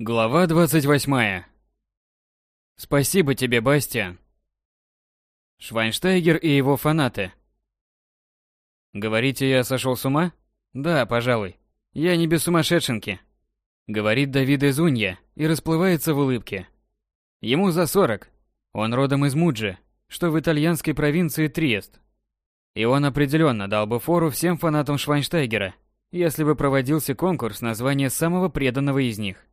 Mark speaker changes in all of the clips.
Speaker 1: Глава 28. Спасибо тебе, Бастиан. Швайнштайгер и его фанаты. Говорите, я сошел с ума? Да, пожалуй. Я не без сумасшедшенки. Говорит Давид Изунья и расплывается в улыбке. Ему за 40. Он родом из Муджи, что в итальянской провинции Триест. И он определенно дал бы фору всем фанатам Швайнштайгера, если бы проводился конкурс названия самого преданного из них.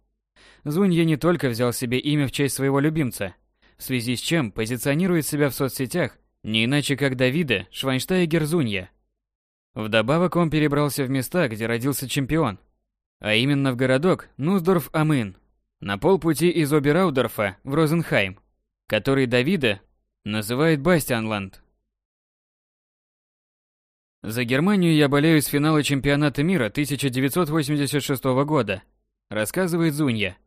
Speaker 1: Зунья не только взял себе имя в честь своего любимца, в связи с чем позиционирует себя в соцсетях не иначе как Давида Швайнштайгер Зунья. Вдобавок он перебрался в места, где родился чемпион, а именно в городок Нусдорф-Амын, на полпути из Обераудорфа в Розенхайм, который Давида называет Бастианланд. За Германию я болею с финала чемпионата мира 1986 года, рассказывает Зунья.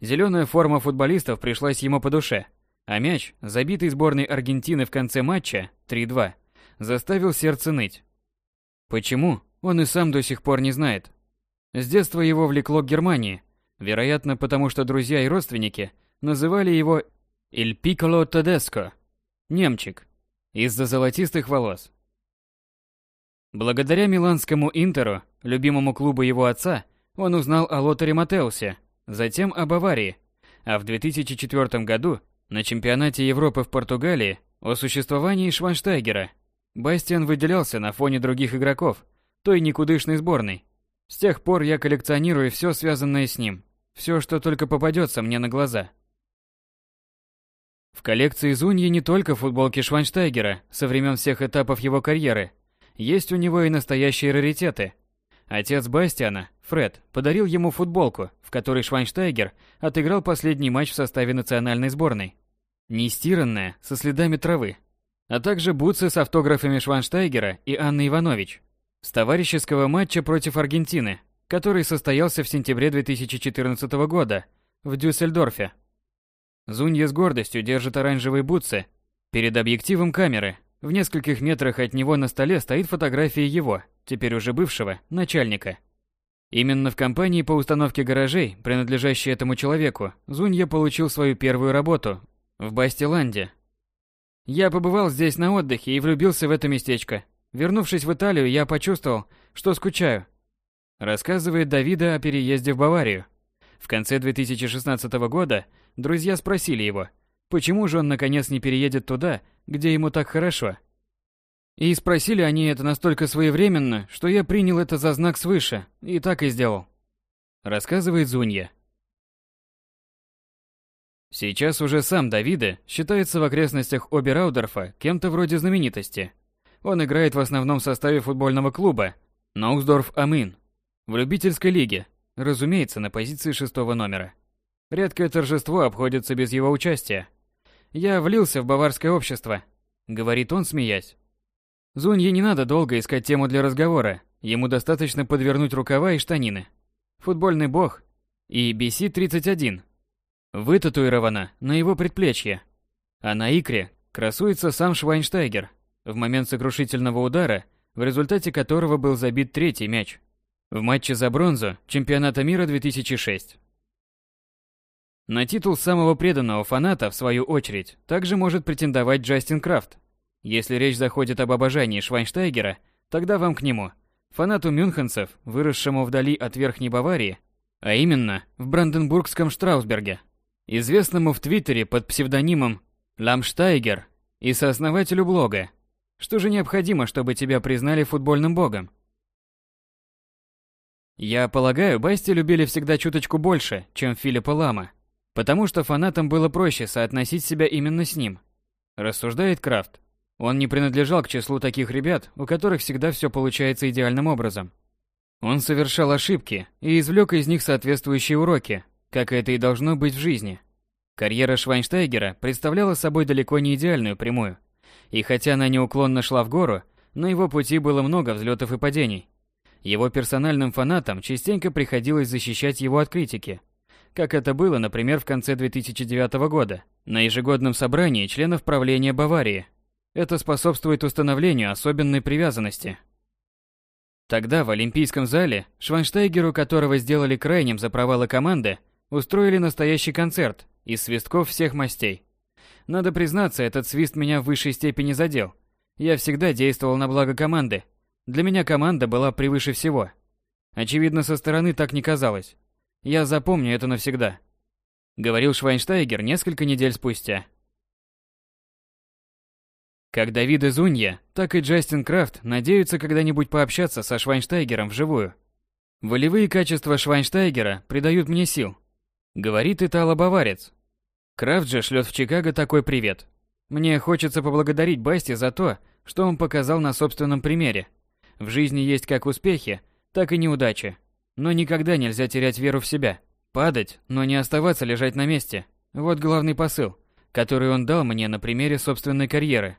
Speaker 1: Зеленая форма футболистов пришлась ему по душе, а мяч, забитый сборной Аргентины в конце матча 3-2, заставил сердце ныть. Почему, он и сам до сих пор не знает. С детства его влекло к Германии, вероятно, потому что друзья и родственники называли его «Il Piccolo Tedesco» – «немчик», из-за золотистых волос. Благодаря миланскому Интеру, любимому клубу его отца, он узнал о Лотаре Матеусе – затем о Баварии, а в 2004 году на чемпионате Европы в Португалии о существовании Шванштайгера. Бастиан выделялся на фоне других игроков той никудышной сборной. С тех пор я коллекционирую все связанное с ним, все, что только попадется мне на глаза. В коллекции Зуньи не только футболки Шванштайгера со времен всех этапов его карьеры, есть у него и настоящие раритеты – Отец Бастиана, Фред, подарил ему футболку, в которой Швайнштайгер отыграл последний матч в составе национальной сборной. Нестиранная, со следами травы. А также бутсы с автографами Шванштайгера и Анны Иванович. С товарищеского матча против Аргентины, который состоялся в сентябре 2014 года в Дюссельдорфе. Зунья с гордостью держит оранжевые бутсы перед объективом камеры. В нескольких метрах от него на столе стоит фотография его – теперь уже бывшего, начальника. Именно в компании по установке гаражей, принадлежащей этому человеку, Зунья получил свою первую работу в Бастиланде. Я побывал здесь на отдыхе и влюбился в это местечко. Вернувшись в Италию, я почувствовал, что скучаю. Рассказывает Давида о переезде в Баварию. В конце 2016 года друзья спросили его, почему же он наконец не переедет туда, где ему так хорошо – и спросили они это настолько своевременно, что я принял это за знак свыше, и так и сделал. Рассказывает Зунья. Сейчас уже сам Давида считается в окрестностях Обераудорфа кем-то вроде знаменитости. Он играет в основном составе футбольного клуба Ноусдорф Амин в любительской лиге, разумеется, на позиции шестого номера. Редкое торжество обходится без его участия. Я влился в баварское общество, говорит он, смеясь. Зунье не надо долго искать тему для разговора, ему достаточно подвернуть рукава и штанины. Футбольный бог и BC-31 вытатуирована на его предплечье, а на икре красуется сам Швайнштайгер в момент сокрушительного удара, в результате которого был забит третий мяч в матче за бронзу чемпионата мира 2006. На титул самого преданного фаната, в свою очередь, также может претендовать Джастин Крафт, если речь заходит об обожании Швайнштайгера, тогда вам к нему, фанату мюнхенцев, выросшему вдали от Верхней Баварии, а именно в Бранденбургском Штраусберге, известному в Твиттере под псевдонимом Ламштайгер и сооснователю блога. Что же необходимо, чтобы тебя признали футбольным богом? Я полагаю, Басти любили всегда чуточку больше, чем Филиппа Лама, потому что фанатам было проще соотносить себя именно с ним, рассуждает Крафт. Он не принадлежал к числу таких ребят, у которых всегда все получается идеальным образом. Он совершал ошибки и извлек из них соответствующие уроки, как это и должно быть в жизни. Карьера Швайнштайгера представляла собой далеко не идеальную прямую. И хотя она неуклонно шла в гору, на его пути было много взлетов и падений. Его персональным фанатам частенько приходилось защищать его от критики. Как это было, например, в конце 2009 года, на ежегодном собрании членов правления Баварии, это способствует установлению особенной привязанности. Тогда в Олимпийском зале, Шванштейгеру которого сделали крайним за провалы команды, устроили настоящий концерт из свистков всех мастей. Надо признаться, этот свист меня в высшей степени задел. Я всегда действовал на благо команды. Для меня команда была превыше всего. Очевидно, со стороны так не казалось. Я запомню это навсегда. Говорил Швайнштайгер несколько недель спустя. Как Давид Изунья, так и Джастин Крафт надеются когда-нибудь пообщаться со Швайнштайгером вживую. Волевые качества Швайнштайгера придают мне сил, говорит итало-баварец. Крафт же шлет в Чикаго такой привет. Мне хочется поблагодарить Басти за то, что он показал на собственном примере. В жизни есть как успехи, так и неудачи. Но никогда нельзя терять веру в себя. Падать, но не оставаться лежать на месте. Вот главный посыл, который он дал мне на примере собственной карьеры.